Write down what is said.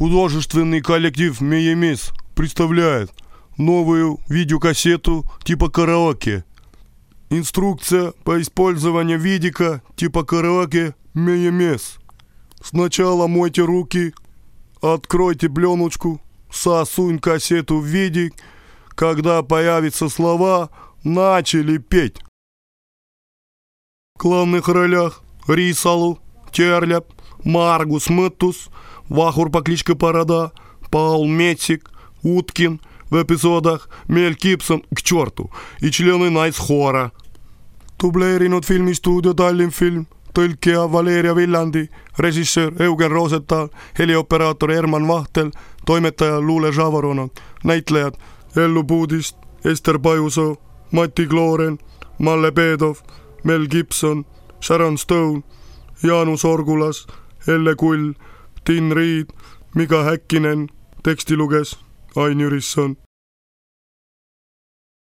Художественный коллектив «Миемис» представляет новую видеокассету типа караоке. Инструкция по использованию видика типа караоке «Миемис». Сначала мойте руки, откройте пленочку, сосунь кассету в видик. Когда появятся слова, начали петь. В главных ролях Рисалу, Терляп, Маргус Мэттус, Вахур по кличке Парада, Паул Метсик, Уткин, в эпизодах Мель Гибсон к черту и члены Найс Хора. dubleerinud filmistuudio Tallinnfilm, tõlkija Valeria Villandi, režissöör Eugen Rosenthal, helioperaator Herman Vahtel, toimetaja Luule Žavaronov, näitlejad Ellu Puudist, Ester Pajusoo, Mati Klooren, Malle Peedov, Mel Gibson, Sharon Stone, Jaanus Orgulas, Elle Kull, Tin Riid, Miga Häkkinen, teksti luges Ain Jürisson